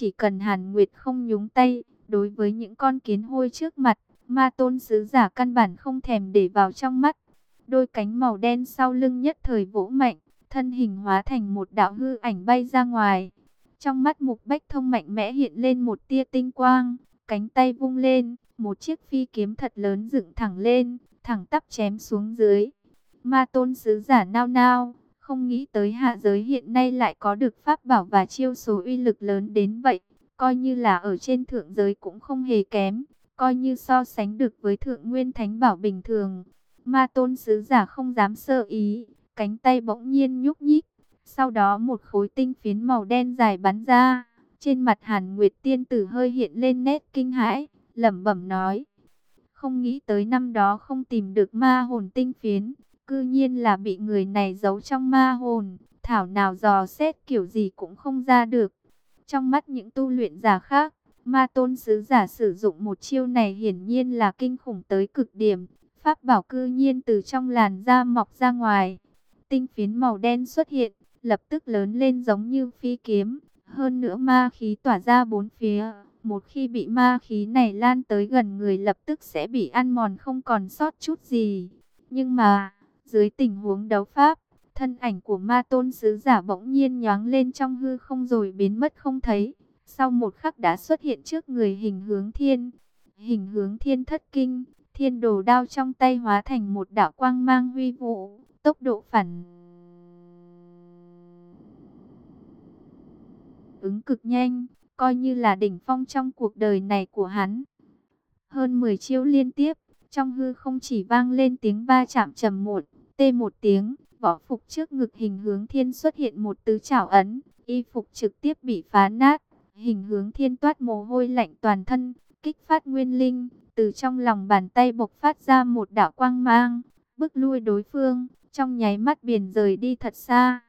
Chỉ cần Hàn Nguyệt không nhúng tay, đối với những con kiến hôi trước mặt, ma tôn sứ giả căn bản không thèm để vào trong mắt. Đôi cánh màu đen sau lưng nhất thời vỗ mạnh, thân hình hóa thành một đạo hư ảnh bay ra ngoài. Trong mắt mục bách thông mạnh mẽ hiện lên một tia tinh quang, cánh tay vung lên, một chiếc phi kiếm thật lớn dựng thẳng lên, thẳng tắp chém xuống dưới. Ma tôn sứ giả nao nao, không nghĩ tới hạ giới hiện nay lại có được pháp bảo và chiêu số uy lực lớn đến vậy. Coi như là ở trên thượng giới cũng không hề kém, coi như so sánh được với thượng nguyên thánh bảo bình thường. Ma tôn sứ giả không dám sơ ý, cánh tay bỗng nhiên nhúc nhích. Sau đó một khối tinh phiến màu đen dài bắn ra, trên mặt Hàn Nguyệt tiên tử hơi hiện lên nét kinh hãi, lẩm bẩm nói: "Không nghĩ tới năm đó không tìm được ma hồn tinh phiến, cư nhiên là bị người này giấu trong ma hồn, thảo nào dò xét kiểu gì cũng không ra được." Trong mắt những tu luyện giả khác, ma tôn sứ giả sử dụng một chiêu này hiển nhiên là kinh khủng tới cực điểm, pháp bảo cư nhiên từ trong làn da mọc ra ngoài. Tinh phiến màu đen xuất hiện, lập tức lớn lên giống như phi kiếm, hơn nữa ma khí tỏa ra bốn phía. Một khi bị ma khí này lan tới gần người lập tức sẽ bị ăn mòn không còn sót chút gì. Nhưng mà, dưới tình huống đấu pháp, thân ảnh của ma tôn sứ giả bỗng nhiên nhoáng lên trong hư không rồi biến mất không thấy. Sau một khắc đã xuất hiện trước người hình hướng thiên. Hình hướng thiên thất kinh, thiên đồ đao trong tay hóa thành một đạo quang mang huy vũ, tốc độ phản ứng cực nhanh, coi như là đỉnh phong trong cuộc đời này của hắn. Hơn 10 chiêu liên tiếp, trong hư không chỉ vang lên tiếng va chạm trầm một, tê một tiếng, võ phục trước ngực hình hướng thiên xuất hiện một tứ chảo ấn, y phục trực tiếp bị phá nát, hình hướng thiên toát mồ hôi lạnh toàn thân, kích phát nguyên linh, từ trong lòng bàn tay bộc phát ra một đạo quang mang, bức lui đối phương, trong nháy mắt biển rời đi thật xa.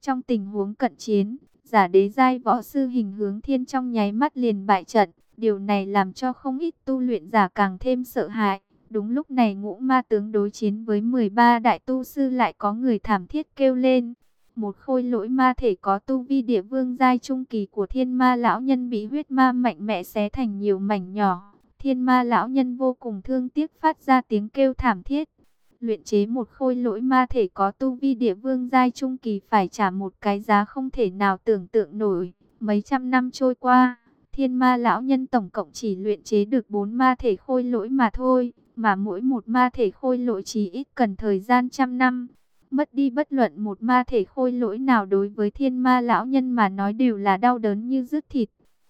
Trong tình huống cận chiến, giả đế giai võ sư hình hướng thiên trong nháy mắt liền bại trận, điều này làm cho không ít tu luyện giả càng thêm sợ hãi. Đúng lúc này ngũ ma tướng đối chiến với 13 đại tu sư lại có người thảm thiết kêu lên. Một khôi lỗi ma thể có tu vi địa vương giai trung kỳ của thiên ma lão nhân bị huyết ma mạnh mẽ xé thành nhiều mảnh nhỏ. Thiên ma lão nhân vô cùng thương tiếc phát ra tiếng kêu thảm thiết. Luyện chế một khôi lỗi ma thể có tu vi địa vương giai trung kỳ phải trả một cái giá không thể nào tưởng tượng nổi. Mấy trăm năm trôi qua, thiên ma lão nhân tổng cộng chỉ luyện chế được bốn ma thể khôi lỗi mà thôi mà mỗi một ma thể khôi lỗi chỉ ít cần thời gian trăm năm. Mất đi bất luận một ma thể khôi lỗi nào đối với thiên ma lão nhân mà nói đều là đau đớn như rứt thịt.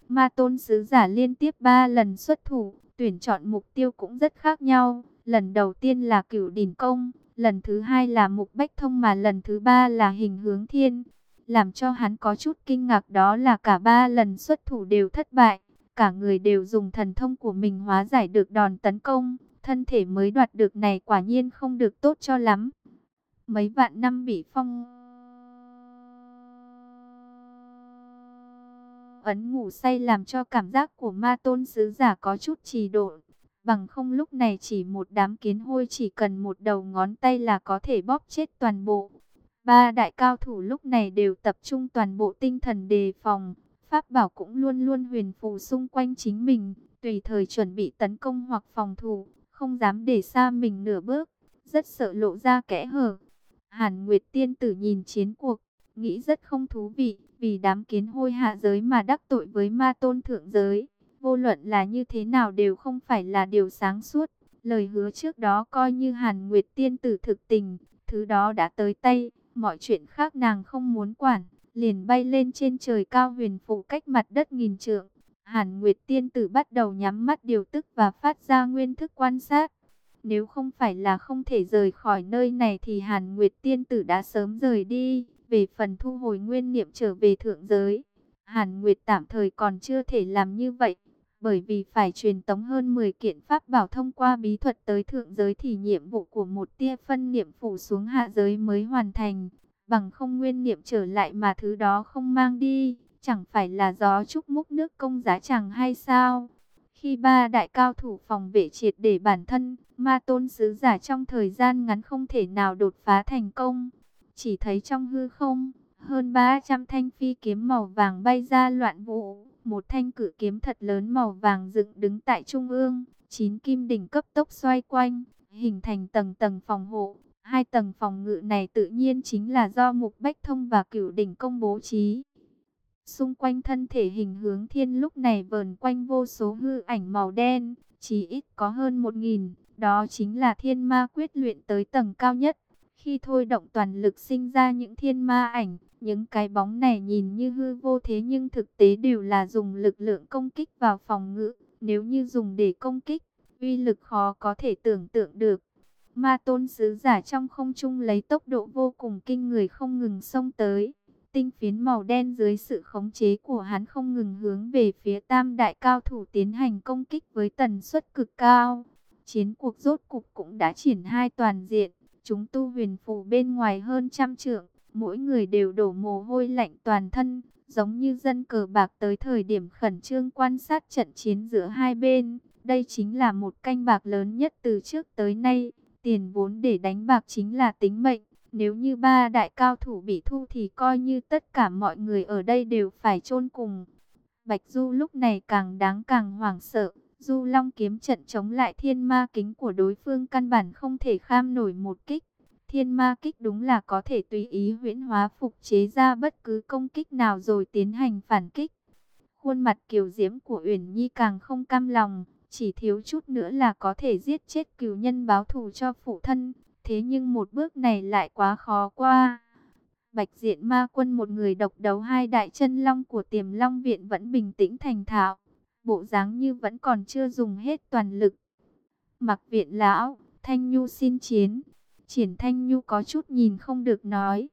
Ma tôn sứ giả liên tiếp ba lần xuất thủ, tuyển chọn mục tiêu cũng rất khác nhau. Lần đầu tiên là cửu đỉnh công, lần thứ hai là mục bách thông mà lần thứ ba là hình hướng thiên. Làm cho hắn có chút kinh ngạc đó là cả ba lần xuất thủ đều thất bại. Cả người đều dùng thần thông của mình hóa giải được đòn tấn công thân thể mới đoạt được này quả nhiên không được tốt cho lắm. Mấy vạn năm bị phong ấn ngủ say làm cho cảm giác của ma tôn sứ giả có chút trì độ. Bằng không lúc này chỉ một đám kiến hôi chỉ cần một đầu ngón tay là có thể bóp chết toàn bộ. Ba đại cao thủ lúc này đều tập trung toàn bộ tinh thần đề phòng. Pháp bảo cũng luôn luôn huyền phù xung quanh chính mình, tùy thời chuẩn bị tấn công hoặc phòng thủ không dám để xa mình nửa bước, rất sợ lộ ra kẽ hở. Hàn Nguyệt tiên tử nhìn chiến cuộc, nghĩ rất không thú vị, vì đám kiến hôi hạ giới mà đắc tội với ma tôn thượng giới. Vô luận là như thế nào đều không phải là điều sáng suốt. Lời hứa trước đó coi như Hàn Nguyệt tiên tử thực tình, thứ đó đã tới tay, mọi chuyện khác nàng không muốn quản, liền bay lên trên trời cao huyền phụ cách mặt đất nghìn trượng. Hàn Nguyệt Tiên Tử bắt đầu nhắm mắt điều tức và phát ra nguyên thức quan sát. Nếu không phải là không thể rời khỏi nơi này thì Hàn Nguyệt Tiên Tử đã sớm rời đi. Về phần thu hồi nguyên niệm trở về thượng giới, Hàn Nguyệt tạm thời còn chưa thể làm như vậy. Bởi vì phải truyền tống hơn 10 kiện pháp bảo thông qua bí thuật tới thượng giới thì nhiệm vụ của một tia phân niệm phủ xuống hạ giới mới hoàn thành. Bằng không nguyên niệm trở lại mà thứ đó không mang đi Chẳng phải là gió trúc múc nước công giá chẳng hay sao? Khi ba đại cao thủ phòng vệ triệt để bản thân, ma tôn sứ giả trong thời gian ngắn không thể nào đột phá thành công. Chỉ thấy trong hư không, hơn 300 thanh phi kiếm màu vàng bay ra loạn vũ, một thanh cử kiếm thật lớn màu vàng dựng đứng tại trung ương, chín kim đỉnh cấp tốc xoay quanh, hình thành tầng tầng phòng hộ. Hai tầng phòng ngự này tự nhiên chính là do Mục Bách Thông và Cửu Đỉnh Công bố trí. Xung quanh thân thể hình hướng thiên lúc này vờn quanh vô số hư ảnh màu đen, chỉ ít có hơn một nghìn, đó chính là thiên ma quyết luyện tới tầng cao nhất. Khi thôi động toàn lực sinh ra những thiên ma ảnh, những cái bóng này nhìn như hư vô thế nhưng thực tế đều là dùng lực lượng công kích vào phòng ngự. Nếu như dùng để công kích, uy lực khó có thể tưởng tượng được. Ma tôn sứ giả trong không trung lấy tốc độ vô cùng kinh người không ngừng xông tới. Tinh phiến màu đen dưới sự khống chế của hắn không ngừng hướng về phía tam đại cao thủ tiến hành công kích với tần suất cực cao. Chiến cuộc rốt cục cũng đã triển hai toàn diện. Chúng tu huyền phù bên ngoài hơn trăm trượng, mỗi người đều đổ mồ hôi lạnh toàn thân, giống như dân cờ bạc tới thời điểm khẩn trương quan sát trận chiến giữa hai bên. Đây chính là một canh bạc lớn nhất từ trước tới nay. Tiền vốn để đánh bạc chính là tính mệnh. Nếu như ba đại cao thủ bị thu thì coi như tất cả mọi người ở đây đều phải chôn cùng. Bạch Du lúc này càng đáng càng hoảng sợ. Du Long kiếm trận chống lại thiên ma kính của đối phương căn bản không thể kham nổi một kích. Thiên ma kích đúng là có thể tùy ý huyễn hóa phục chế ra bất cứ công kích nào rồi tiến hành phản kích. Khuôn mặt kiều diễm của Uyển Nhi càng không cam lòng, chỉ thiếu chút nữa là có thể giết chết cửu nhân báo thù cho phụ thân. Thế nhưng một bước này lại quá khó qua. Bạch diện ma quân một người độc đấu hai đại chân long của tiềm long viện vẫn bình tĩnh thành thạo. Bộ dáng như vẫn còn chưa dùng hết toàn lực. Mặc viện lão, Thanh Nhu xin chiến. Triển Thanh Nhu có chút nhìn không được nói.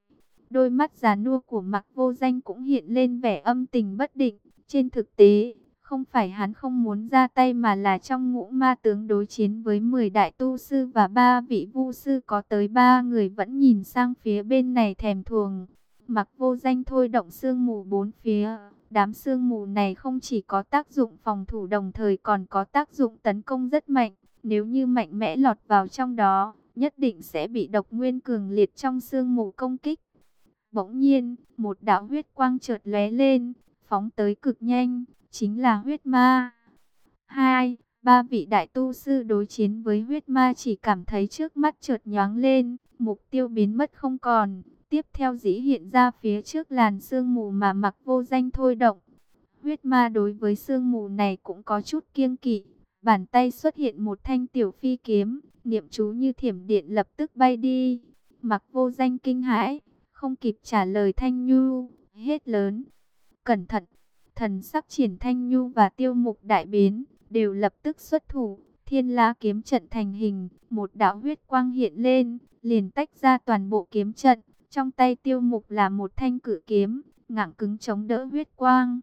Đôi mắt già nua của mặc vô danh cũng hiện lên vẻ âm tình bất định. Trên thực tế, không phải hắn không muốn ra tay mà là trong ngũ ma tướng đối chiến với 10 đại tu sư và ba vị vu sư có tới ba người vẫn nhìn sang phía bên này thèm thuồng. Mặc vô danh thôi động sương mù bốn phía. Đám sương mù này không chỉ có tác dụng phòng thủ đồng thời còn có tác dụng tấn công rất mạnh. Nếu như mạnh mẽ lọt vào trong đó, nhất định sẽ bị độc nguyên cường liệt trong sương mù công kích. Bỗng nhiên, một đạo huyết quang chợt lóe lên, phóng tới cực nhanh, chính là huyết ma. Hai, ba vị đại tu sư đối chiến với huyết ma chỉ cảm thấy trước mắt chợt nhoáng lên, mục tiêu biến mất không còn. Tiếp theo dĩ hiện ra phía trước làn sương mù mà mặc vô danh thôi động. Huyết ma đối với sương mù này cũng có chút kiêng kỵ. Bàn tay xuất hiện một thanh tiểu phi kiếm, niệm chú như thiểm điện lập tức bay đi. Mặc vô danh kinh hãi, không kịp trả lời thanh nhu, hết lớn. Cẩn thận, thần sắc triển thanh nhu và tiêu mục đại biến, đều lập tức xuất thủ. Thiên la kiếm trận thành hình, một đạo huyết quang hiện lên, liền tách ra toàn bộ kiếm trận. Trong tay tiêu mục là một thanh cử kiếm, ngẳng cứng chống đỡ huyết quang.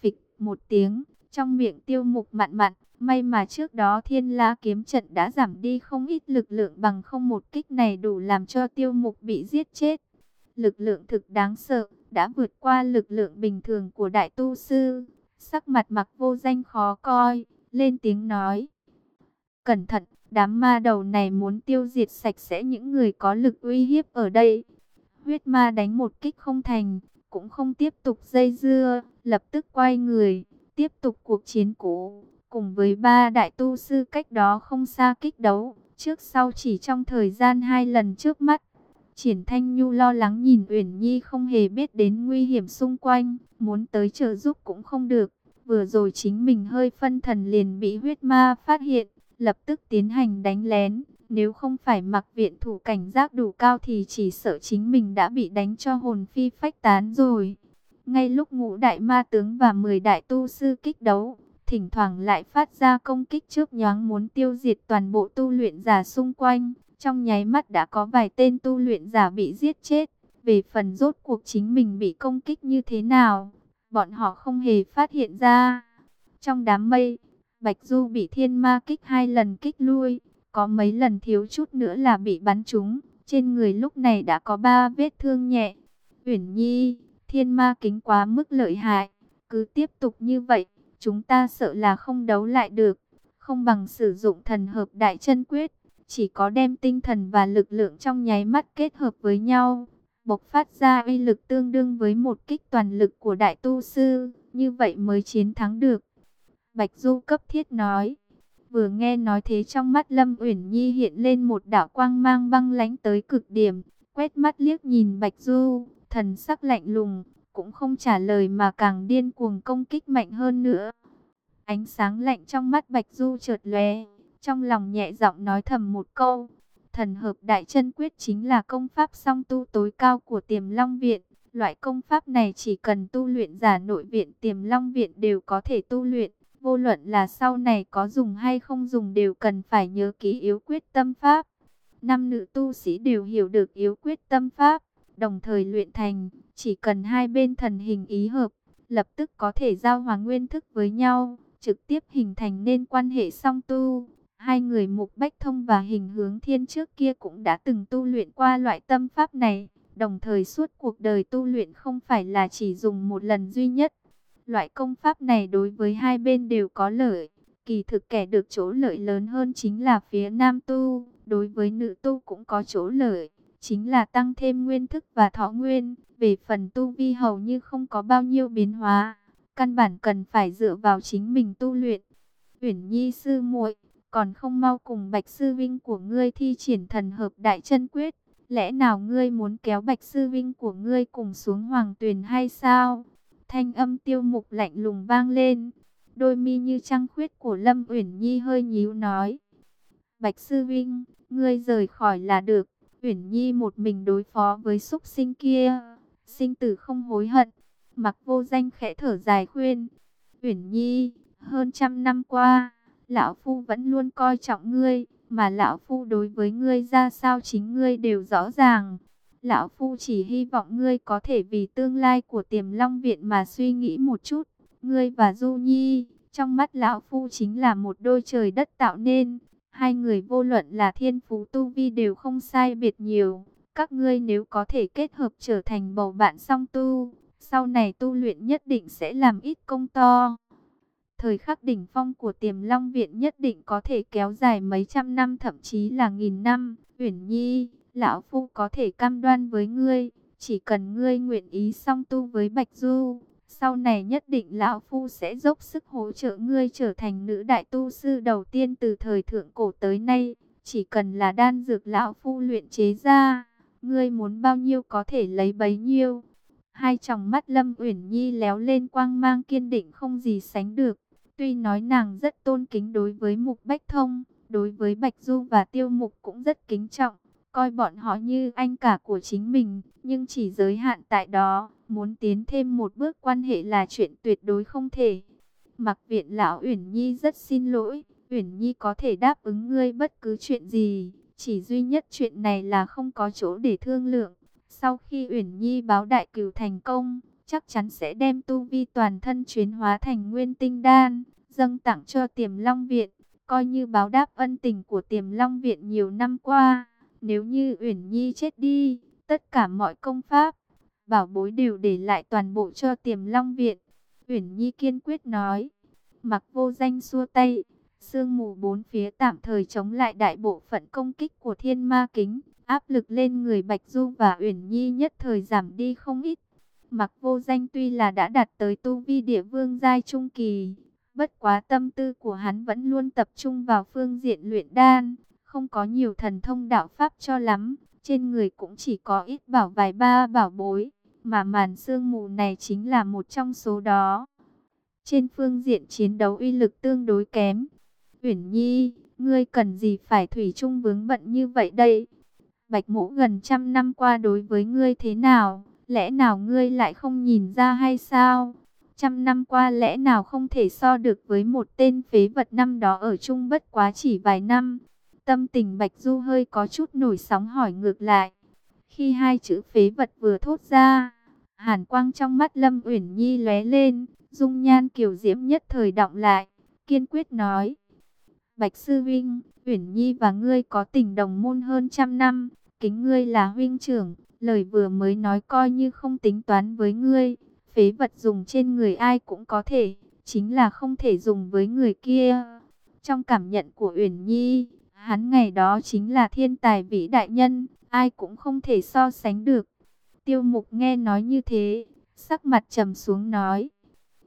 Phịch một tiếng, trong miệng tiêu mục mặn mặn, may mà trước đó thiên la kiếm trận đã giảm đi không ít lực lượng bằng không một kích này đủ làm cho tiêu mục bị giết chết. Lực lượng thực đáng sợ, đã vượt qua lực lượng bình thường của đại tu sư. Sắc mặt mặc vô danh khó coi, lên tiếng nói. Cẩn thận, đám ma đầu này muốn tiêu diệt sạch sẽ những người có lực uy hiếp ở đây. Huyết ma đánh một kích không thành, cũng không tiếp tục dây dưa, lập tức quay người, tiếp tục cuộc chiến cũ, cùng với ba đại tu sư cách đó không xa kích đấu, trước sau chỉ trong thời gian hai lần trước mắt. Triển Thanh Nhu lo lắng nhìn Uyển Nhi không hề biết đến nguy hiểm xung quanh, muốn tới trợ giúp cũng không được. Vừa rồi chính mình hơi phân thần liền bị huyết ma phát hiện, lập tức tiến hành đánh lén. Nếu không phải mặc viện thủ cảnh giác đủ cao thì chỉ sợ chính mình đã bị đánh cho hồn phi phách tán rồi. Ngay lúc ngũ đại ma tướng và 10 đại tu sư kích đấu, thỉnh thoảng lại phát ra công kích trước nhoáng muốn tiêu diệt toàn bộ tu luyện giả xung quanh. Trong nháy mắt đã có vài tên tu luyện giả bị giết chết. Về phần rốt cuộc chính mình bị công kích như thế nào, bọn họ không hề phát hiện ra. Trong đám mây, Bạch Du bị thiên ma kích hai lần kích lui, có mấy lần thiếu chút nữa là bị bắn trúng. Trên người lúc này đã có ba vết thương nhẹ. Uyển Nhi, thiên ma kính quá mức lợi hại. Cứ tiếp tục như vậy, chúng ta sợ là không đấu lại được. Không bằng sử dụng thần hợp đại chân quyết. Chỉ có đem tinh thần và lực lượng trong nháy mắt kết hợp với nhau, bộc phát ra uy lực tương đương với một kích toàn lực của đại tu sư. như vậy mới chiến thắng được. Bạch Du cấp thiết nói. Vừa nghe nói thế trong mắt Lâm Uyển Nhi hiện lên một đạo quang mang băng lánh tới cực điểm, quét mắt liếc nhìn Bạch Du, thần sắc lạnh lùng, cũng không trả lời mà càng điên cuồng công kích mạnh hơn nữa. Ánh sáng lạnh trong mắt Bạch Du chợt lóe, trong lòng nhẹ giọng nói thầm một câu. Thần hợp đại chân quyết chính là công pháp song tu tối cao của tiềm long viện. Loại công pháp này chỉ cần tu luyện giả nội viện tiềm long viện đều có thể tu luyện. Vô luận là sau này có dùng hay không dùng đều cần phải nhớ kỹ yếu quyết tâm pháp. Năm nữ tu sĩ đều hiểu được yếu quyết tâm pháp, đồng thời luyện thành, chỉ cần hai bên thần hình ý hợp, lập tức có thể giao hòa nguyên thức với nhau, trực tiếp hình thành nên quan hệ song tu. Hai người Mục Bách Thông và Hình Hướng Thiên trước kia cũng đã từng tu luyện qua loại tâm pháp này, đồng thời suốt cuộc đời tu luyện không phải là chỉ dùng một lần duy nhất. Loại công pháp này đối với hai bên đều có lợi, kỳ thực kẻ được chỗ lợi lớn hơn chính là phía nam tu, đối với nữ tu cũng có chỗ lợi, chính là tăng thêm nguyên thức và thọ nguyên, về phần tu vi hầu như không có bao nhiêu biến hóa, căn bản cần phải dựa vào chính mình tu luyện. Uyển Nhi sư muội còn không mau cùng Bạch Sư Vinh của ngươi thi triển thần hợp đại chân quyết. Lẽ nào ngươi muốn kéo Bạch Sư Vinh của ngươi cùng xuống hoàng tuyền hay sao? Thanh âm tiêu mục lạnh lùng vang lên. Đôi mi như trăng khuyết của Lâm Uyển Nhi hơi nhíu nói. Bạch Sư Vinh, ngươi rời khỏi là được. Uyển Nhi một mình đối phó với súc sinh kia. Sinh tử không hối hận. Mặc vô danh khẽ thở dài khuyên. Uyển Nhi, hơn trăm năm qua lão phu vẫn luôn coi trọng ngươi, mà lão phu đối với ngươi ra sao chính ngươi đều rõ ràng. Lão phu chỉ hy vọng ngươi có thể vì tương lai của Tiềm Long viện mà suy nghĩ một chút. Ngươi và Du Nhi, trong mắt lão phu chính là một đôi trời đất tạo nên. Hai người vô luận là thiên phú tu vi đều không sai biệt nhiều. Các ngươi nếu có thể kết hợp trở thành bầu bạn song tu, sau này tu luyện nhất định sẽ làm ít công to. Thời khắc đỉnh phong của tiềm long viện nhất định có thể kéo dài mấy trăm năm thậm chí là nghìn năm. Uyển Nhi, lão phu có thể cam đoan với ngươi, chỉ cần ngươi nguyện ý song tu với Bạch Du, sau này nhất định lão phu sẽ dốc sức hỗ trợ ngươi trở thành nữ đại tu sư đầu tiên từ thời thượng cổ tới nay. Chỉ cần là đan dược lão phu luyện chế ra, ngươi muốn bao nhiêu có thể lấy bấy nhiêu. Hai tròng mắt Lâm Uyển Nhi léo lên quang mang kiên định không gì sánh được. Tuy nói nàng rất tôn kính đối với Mục Bách Thông, đối với Bạch Du và Tiêu Mục cũng rất kính trọng, coi bọn họ như anh cả của chính mình, nhưng chỉ giới hạn tại đó, muốn tiến thêm một bước quan hệ là chuyện tuyệt đối không thể. Mặc viện lão Uyển Nhi rất xin lỗi, Uyển Nhi có thể đáp ứng ngươi bất cứ chuyện gì, chỉ duy nhất chuyện này là không có chỗ để thương lượng. Sau khi Uyển Nhi báo đại cửu thành công, chắc chắn sẽ đem tu vi toàn thân chuyển hóa thành nguyên tinh đan, dâng tặng cho tiềm long viện, coi như báo đáp ân tình của tiềm long viện nhiều năm qua. Nếu như Uyển Nhi chết đi, tất cả mọi công pháp, bảo bối đều để lại toàn bộ cho tiềm long viện. Uyển Nhi kiên quyết nói, mặc vô danh xua tay, sương mù bốn phía tạm thời chống lại đại bộ phận công kích của thiên ma kính, áp lực lên người Bạch Du và Uyển Nhi nhất thời giảm đi không ít. Mặc vô danh tuy là đã đạt tới tu vi địa vương giai trung kỳ, bất quá tâm tư của hắn vẫn luôn tập trung vào phương diện luyện đan, không có nhiều thần thông đạo pháp cho lắm, trên người cũng chỉ có ít bảo vài ba bảo bối, mà màn sương mù này chính là một trong số đó. Trên phương diện chiến đấu uy lực tương đối kém, Uyển Nhi, ngươi cần gì phải thủy chung vướng bận như vậy đây? Bạch mũ gần trăm năm qua đối với ngươi thế nào? Lẽ nào ngươi lại không nhìn ra hay sao? Trăm năm qua lẽ nào không thể so được với một tên phế vật năm đó ở chung bất quá chỉ vài năm? Tâm tình Bạch Du hơi có chút nổi sóng hỏi ngược lại. Khi hai chữ phế vật vừa thốt ra, hàn quang trong mắt Lâm Uyển Nhi lóe lên, dung nhan kiều diễm nhất thời động lại, kiên quyết nói. Bạch Sư Vinh, Uyển Nhi và ngươi có tình đồng môn hơn trăm năm, kính ngươi là huynh trưởng, Lời vừa mới nói coi như không tính toán với ngươi. Phế vật dùng trên người ai cũng có thể, chính là không thể dùng với người kia. Trong cảm nhận của Uyển Nhi, hắn ngày đó chính là thiên tài vĩ đại nhân, ai cũng không thể so sánh được. Tiêu Mục nghe nói như thế, sắc mặt trầm xuống nói: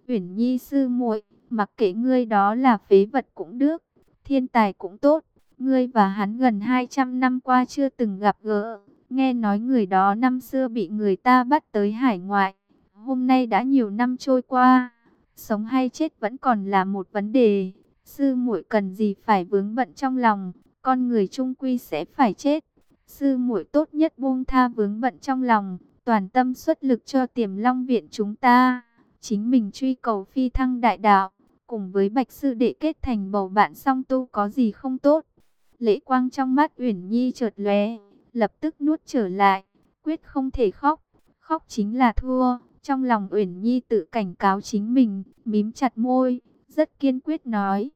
Uyển Nhi sư muội, mặc kệ ngươi đó là phế vật cũng được, thiên tài cũng tốt, ngươi và hắn gần 200 năm qua chưa từng gặp gỡ, nghe nói người đó năm xưa bị người ta bắt tới hải ngoại, hôm nay đã nhiều năm trôi qua, sống hay chết vẫn còn là một vấn đề, sư muội cần gì phải vướng bận trong lòng, con người trung quy sẽ phải chết. Sư muội tốt nhất buông tha vướng bận trong lòng, toàn tâm xuất lực cho tiềm long viện chúng ta. Chính mình truy cầu phi thăng đại đạo, cùng với bạch sư đệ kết thành bầu bạn song tu có gì không tốt. Lễ quang trong mắt Uyển Nhi chợt lóe, lập tức nuốt trở lại, quyết không thể khóc, khóc chính là thua. Trong lòng Uyển Nhi tự cảnh cáo chính mình, mím chặt môi, rất kiên quyết nói: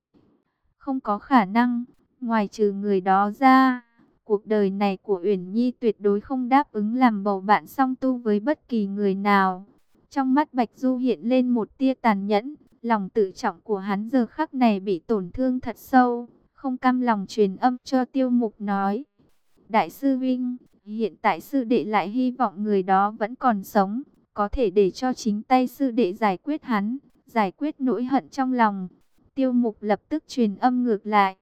"Không có khả năng, ngoài trừ người đó ra, cuộc đời này của Uyển Nhi tuyệt đối không đáp ứng làm bầu bạn song tu với bất kỳ người nào." Trong mắt Bạch Du hiện lên một tia tàn nhẫn, lòng tự trọng của hắn giờ khắc này bị tổn thương thật sâu, không cam lòng truyền âm cho Tiêu Mục nói: "Đại sư Vinh, hiện tại sư đệ lại hy vọng người đó vẫn còn sống." có thể để cho chính tay sư đệ giải quyết hắn, giải quyết nỗi hận trong lòng. Tiêu mục lập tức truyền âm ngược lại.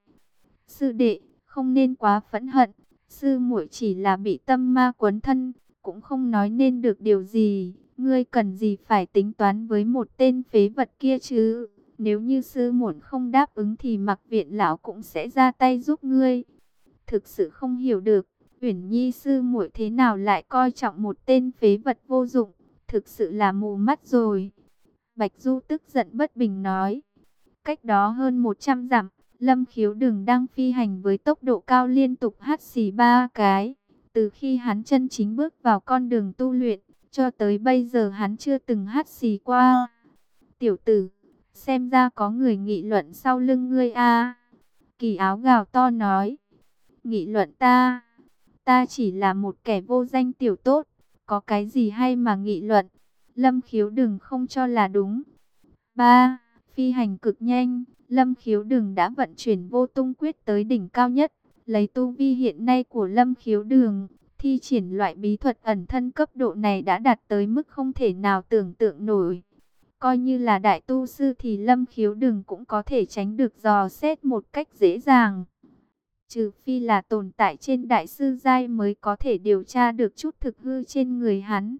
Sư đệ, không nên quá phẫn hận, sư muội chỉ là bị tâm ma quấn thân, cũng không nói nên được điều gì. Ngươi cần gì phải tính toán với một tên phế vật kia chứ? Nếu như sư muội không đáp ứng thì mặc viện lão cũng sẽ ra tay giúp ngươi. Thực sự không hiểu được, Uyển Nhi sư muội thế nào lại coi trọng một tên phế vật vô dụng thực sự là mù mắt rồi. Bạch Du tức giận bất bình nói. Cách đó hơn 100 dặm, Lâm Khiếu đường đang phi hành với tốc độ cao liên tục hát xì ba cái. Từ khi hắn chân chính bước vào con đường tu luyện, cho tới bây giờ hắn chưa từng hát xì qua. Tiểu tử, xem ra có người nghị luận sau lưng ngươi a. Kỳ áo gào to nói. Nghị luận ta, ta chỉ là một kẻ vô danh tiểu tốt có cái gì hay mà nghị luận. Lâm khiếu đừng không cho là đúng. 3. Phi hành cực nhanh, Lâm khiếu đừng đã vận chuyển vô tung quyết tới đỉnh cao nhất. Lấy tu vi hiện nay của Lâm khiếu đường, thi triển loại bí thuật ẩn thân cấp độ này đã đạt tới mức không thể nào tưởng tượng nổi. Coi như là đại tu sư thì Lâm khiếu đường cũng có thể tránh được dò xét một cách dễ dàng. Trừ phi là tồn tại trên đại sư giai mới có thể điều tra được chút thực hư trên người hắn.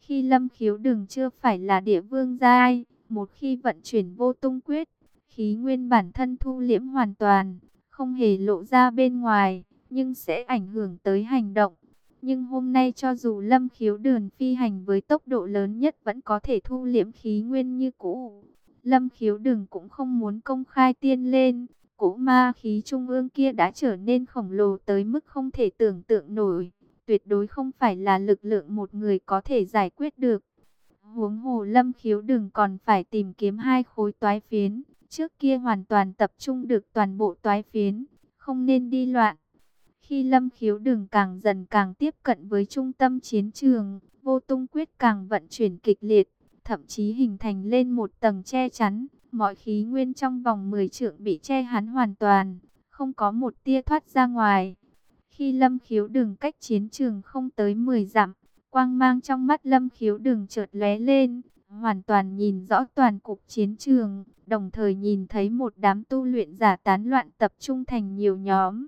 Khi lâm khiếu đừng chưa phải là địa vương giai, một khi vận chuyển vô tung quyết, khí nguyên bản thân thu liễm hoàn toàn, không hề lộ ra bên ngoài, nhưng sẽ ảnh hưởng tới hành động. Nhưng hôm nay cho dù lâm khiếu đường phi hành với tốc độ lớn nhất vẫn có thể thu liễm khí nguyên như cũ. Lâm khiếu đường cũng không muốn công khai tiên lên, cỗ ma khí trung ương kia đã trở nên khổng lồ tới mức không thể tưởng tượng nổi. Tuyệt đối không phải là lực lượng một người có thể giải quyết được. Huống hồ lâm khiếu đừng còn phải tìm kiếm hai khối toái phiến. Trước kia hoàn toàn tập trung được toàn bộ toái phiến, không nên đi loạn. Khi lâm khiếu đừng càng dần càng tiếp cận với trung tâm chiến trường, vô tung quyết càng vận chuyển kịch liệt, thậm chí hình thành lên một tầng che chắn, Mọi khí nguyên trong vòng 10 trượng bị che hắn hoàn toàn, không có một tia thoát ra ngoài. Khi lâm khiếu đường cách chiến trường không tới 10 dặm, quang mang trong mắt lâm khiếu đường chợt lóe lên, hoàn toàn nhìn rõ toàn cục chiến trường, đồng thời nhìn thấy một đám tu luyện giả tán loạn tập trung thành nhiều nhóm.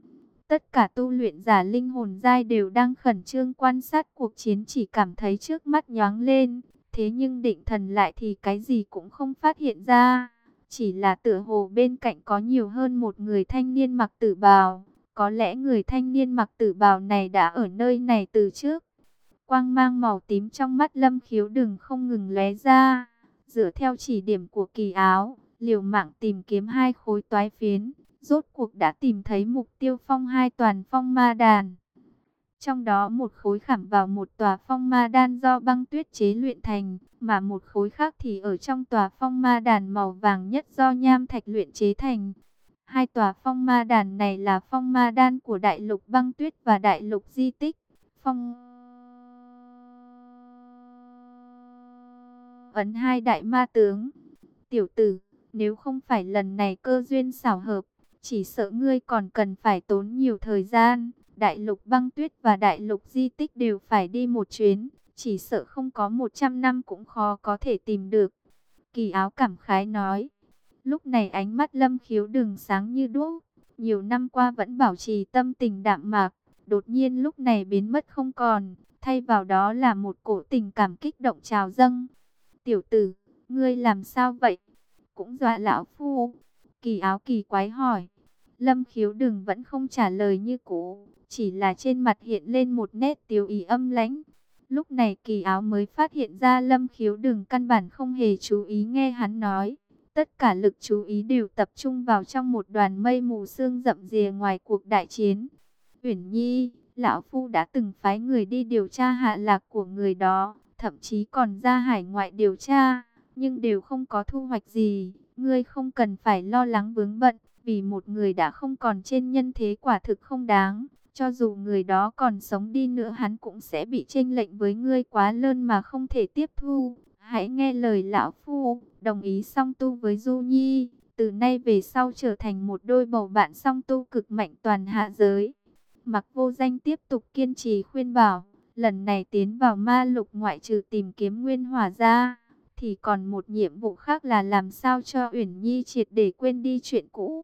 Tất cả tu luyện giả linh hồn giai đều đang khẩn trương quan sát cuộc chiến chỉ cảm thấy trước mắt nhoáng lên, thế nhưng định thần lại thì cái gì cũng không phát hiện ra. Chỉ là tựa hồ bên cạnh có nhiều hơn một người thanh niên mặc tử bào. Có lẽ người thanh niên mặc tử bào này đã ở nơi này từ trước. Quang mang màu tím trong mắt lâm khiếu đừng không ngừng lóe ra. Dựa theo chỉ điểm của kỳ áo, liều mạng tìm kiếm hai khối toái phiến. Rốt cuộc đã tìm thấy mục tiêu phong hai toàn phong ma đàn. Trong đó một khối khảm vào một tòa phong ma đan do băng tuyết chế luyện thành, mà một khối khác thì ở trong tòa phong ma đàn màu vàng nhất do nham thạch luyện chế thành. Hai tòa phong ma đàn này là phong ma đan của đại lục băng tuyết và đại lục di tích. Phong ấn hai đại ma tướng. Tiểu tử, nếu không phải lần này cơ duyên xảo hợp, chỉ sợ ngươi còn cần phải tốn nhiều thời gian đại lục băng tuyết và đại lục di tích đều phải đi một chuyến, chỉ sợ không có 100 năm cũng khó có thể tìm được. Kỳ áo cảm khái nói. Lúc này ánh mắt lâm khiếu đường sáng như đuốc. Nhiều năm qua vẫn bảo trì tâm tình đạm mạc. Đột nhiên lúc này biến mất không còn. Thay vào đó là một cổ tình cảm kích động trào dâng. Tiểu tử, ngươi làm sao vậy? Cũng dọa lão phu. Kỳ áo kỳ quái hỏi. Lâm khiếu đừng vẫn không trả lời như cũ. Chỉ là trên mặt hiện lên một nét tiêu ý âm lãnh. Lúc này kỳ áo mới phát hiện ra lâm khiếu đừng căn bản không hề chú ý nghe hắn nói. Tất cả lực chú ý đều tập trung vào trong một đoàn mây mù sương rậm rìa ngoài cuộc đại chiến. Uyển Nhi, Lão Phu đã từng phái người đi điều tra hạ lạc của người đó, thậm chí còn ra hải ngoại điều tra, nhưng đều không có thu hoạch gì. Ngươi không cần phải lo lắng vướng bận, vì một người đã không còn trên nhân thế quả thực không đáng. Cho dù người đó còn sống đi nữa hắn cũng sẽ bị tranh lệnh với ngươi quá lớn mà không thể tiếp thu. Hãy nghe lời lão phu, đồng ý song tu với Du Nhi, từ nay về sau trở thành một đôi bầu bạn song tu cực mạnh toàn hạ giới. Mặc vô danh tiếp tục kiên trì khuyên bảo, lần này tiến vào ma lục ngoại trừ tìm kiếm nguyên hỏa ra, thì còn một nhiệm vụ khác là làm sao cho Uyển Nhi triệt để quên đi chuyện cũ.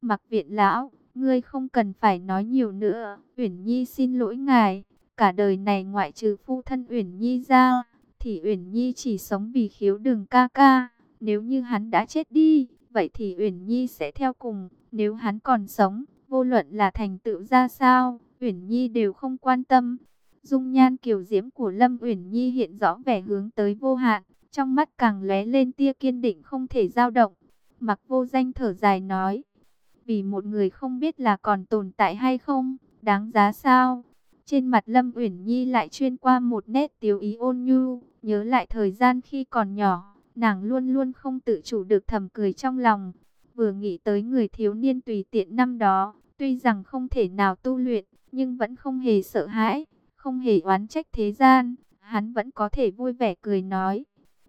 Mặc viện lão, ngươi không cần phải nói nhiều nữa, Uyển Nhi xin lỗi ngài, cả đời này ngoại trừ phu thân Uyển Nhi ra, thì Uyển Nhi chỉ sống vì khiếu đường ca ca, nếu như hắn đã chết đi, vậy thì Uyển Nhi sẽ theo cùng, nếu hắn còn sống, vô luận là thành tựu ra sao, Uyển Nhi đều không quan tâm. Dung nhan kiều diễm của Lâm Uyển Nhi hiện rõ vẻ hướng tới vô hạn, trong mắt càng lóe lên tia kiên định không thể dao động. Mặc vô danh thở dài nói, vì một người không biết là còn tồn tại hay không, đáng giá sao? Trên mặt Lâm Uyển Nhi lại chuyên qua một nét tiểu ý ôn nhu, nhớ lại thời gian khi còn nhỏ, nàng luôn luôn không tự chủ được thầm cười trong lòng. Vừa nghĩ tới người thiếu niên tùy tiện năm đó, tuy rằng không thể nào tu luyện, nhưng vẫn không hề sợ hãi, không hề oán trách thế gian, hắn vẫn có thể vui vẻ cười nói.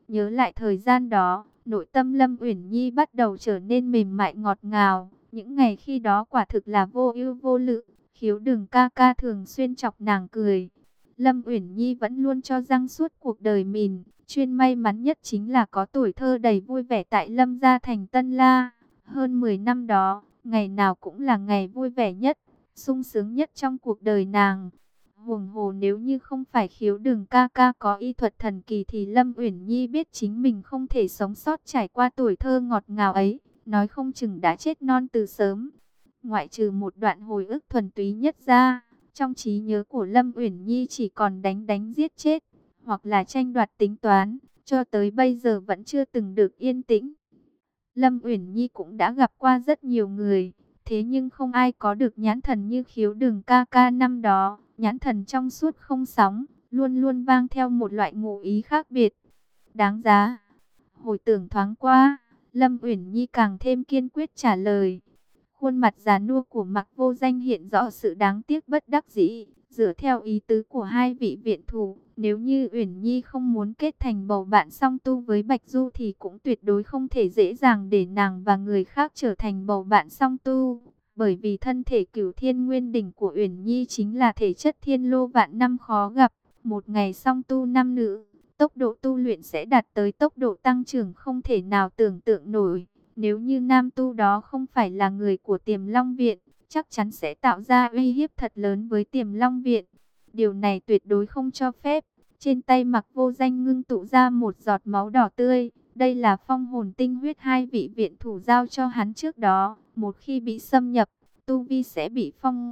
Nhớ lại thời gian đó, nội tâm Lâm Uyển Nhi bắt đầu trở nên mềm mại ngọt ngào, những ngày khi đó quả thực là vô ưu vô lự, khiếu đường ca ca thường xuyên chọc nàng cười. Lâm Uyển Nhi vẫn luôn cho răng suốt cuộc đời mình, chuyên may mắn nhất chính là có tuổi thơ đầy vui vẻ tại Lâm gia thành Tân La. Hơn 10 năm đó, ngày nào cũng là ngày vui vẻ nhất, sung sướng nhất trong cuộc đời nàng. Huồng hồ nếu như không phải khiếu đường ca ca có y thuật thần kỳ thì Lâm Uyển Nhi biết chính mình không thể sống sót trải qua tuổi thơ ngọt ngào ấy, nói không chừng đã chết non từ sớm. Ngoại trừ một đoạn hồi ức thuần túy nhất ra, trong trí nhớ của Lâm Uyển Nhi chỉ còn đánh đánh giết chết, hoặc là tranh đoạt tính toán, cho tới bây giờ vẫn chưa từng được yên tĩnh. Lâm Uyển Nhi cũng đã gặp qua rất nhiều người, thế nhưng không ai có được nhãn thần như khiếu đường ca ca năm đó. Nhãn thần trong suốt không sóng, luôn luôn vang theo một loại ngụ ý khác biệt. Đáng giá. Hồi tưởng thoáng qua, Lâm Uyển Nhi càng thêm kiên quyết trả lời. Khuôn mặt già nua của mặc vô danh hiện rõ sự đáng tiếc bất đắc dĩ. Dựa theo ý tứ của hai vị viện thủ, nếu như Uyển Nhi không muốn kết thành bầu bạn song tu với Bạch Du thì cũng tuyệt đối không thể dễ dàng để nàng và người khác trở thành bầu bạn song tu. Bởi vì thân thể cửu thiên nguyên đỉnh của Uyển Nhi chính là thể chất thiên lô vạn năm khó gặp. Một ngày song tu năm nữ, tốc độ tu luyện sẽ đạt tới tốc độ tăng trưởng không thể nào tưởng tượng nổi. Nếu như nam tu đó không phải là người của tiềm long viện, chắc chắn sẽ tạo ra uy hiếp thật lớn với tiềm long viện. Điều này tuyệt đối không cho phép. Trên tay mặc vô danh ngưng tụ ra một giọt máu đỏ tươi. Đây là phong hồn tinh huyết hai vị viện thủ giao cho hắn trước đó. Một khi bị xâm nhập, tu vi sẽ bị phong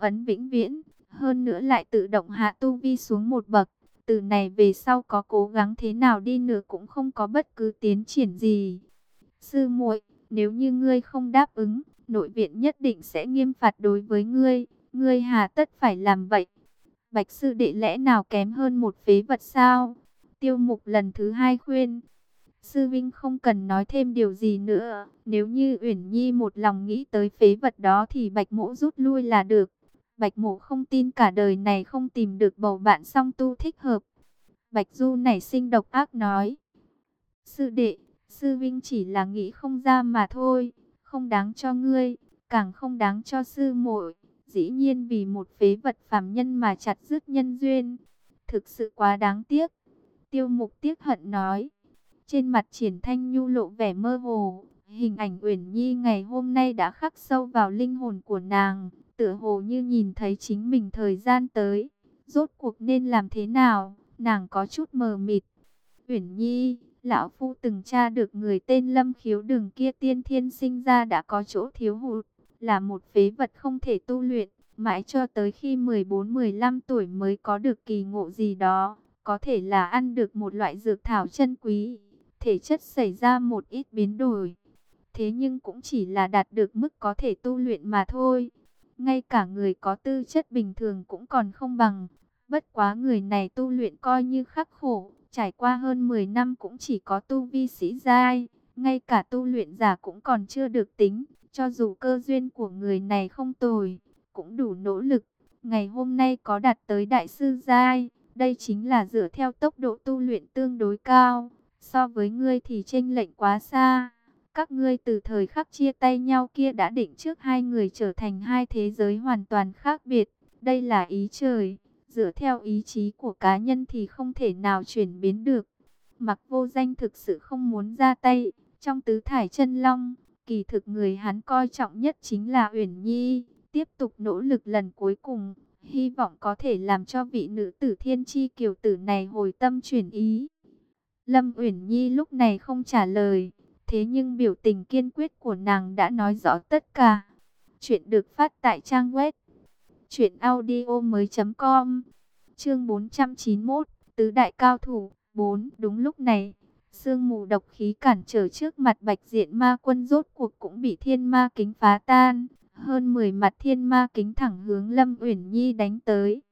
ấn vĩnh viễn. Hơn nữa lại tự động hạ tu vi xuống một bậc. Từ này về sau có cố gắng thế nào đi nữa cũng không có bất cứ tiến triển gì. Sư muội, nếu như ngươi không đáp ứng, nội viện nhất định sẽ nghiêm phạt đối với ngươi. Ngươi hà tất phải làm vậy. Bạch sư đệ lẽ nào kém hơn một phế vật sao? Tiêu mục lần thứ hai khuyên. Sư Vinh không cần nói thêm điều gì nữa. Nếu như Uyển Nhi một lòng nghĩ tới phế vật đó thì Bạch Mỗ rút lui là được. Bạch Mộ không tin cả đời này không tìm được bầu bạn song tu thích hợp. Bạch Du nảy sinh độc ác nói. Sư đệ, Sư Vinh chỉ là nghĩ không ra mà thôi. Không đáng cho ngươi, càng không đáng cho sư muội. Dĩ nhiên vì một phế vật phàm nhân mà chặt dứt nhân duyên. thực sự quá đáng tiếc. Tiêu mục tiếc hận nói. Trên mặt triển thanh nhu lộ vẻ mơ hồ, hình ảnh Uyển Nhi ngày hôm nay đã khắc sâu vào linh hồn của nàng, tựa hồ như nhìn thấy chính mình thời gian tới. Rốt cuộc nên làm thế nào, nàng có chút mờ mịt. Uyển Nhi, lão phu từng tra được người tên Lâm Khiếu đường kia tiên thiên sinh ra đã có chỗ thiếu hụt, là một phế vật không thể tu luyện, mãi cho tới khi 14-15 tuổi mới có được kỳ ngộ gì đó, có thể là ăn được một loại dược thảo chân quý, thể chất xảy ra một ít biến đổi. Thế nhưng cũng chỉ là đạt được mức có thể tu luyện mà thôi. Ngay cả người có tư chất bình thường cũng còn không bằng. Bất quá người này tu luyện coi như khắc khổ, trải qua hơn 10 năm cũng chỉ có tu vi sĩ giai, ngay cả tu luyện giả cũng còn chưa được tính, cho dù cơ duyên của người này không tồi, cũng đủ nỗ lực. Ngày hôm nay có đạt tới đại sư giai, đây chính là dựa theo tốc độ tu luyện tương đối cao, so với ngươi thì chênh lệch quá xa. Các ngươi từ thời khắc chia tay nhau kia đã định trước hai người trở thành hai thế giới hoàn toàn khác biệt. Đây là ý trời, dựa theo ý chí của cá nhân thì không thể nào chuyển biến được. Mặc vô danh thực sự không muốn ra tay, trong tứ thải chân long, kỳ thực người hắn coi trọng nhất chính là Uyển Nhi, tiếp tục nỗ lực lần cuối cùng, hy vọng có thể làm cho vị nữ tử thiên chi kiều tử này hồi tâm chuyển ý. Lâm Uyển Nhi lúc này không trả lời, thế nhưng biểu tình kiên quyết của nàng đã nói rõ tất cả. Chuyện được phát tại trang web truyệnaudiomoi.com. Chương 491, tứ đại cao thủ 4, đúng lúc này, sương mù độc khí cản trở trước mặt Bạch Diện Ma Quân rốt cuộc cũng bị Thiên Ma kính phá tan, hơn 10 mặt Thiên Ma kính thẳng hướng Lâm Uyển Nhi đánh tới.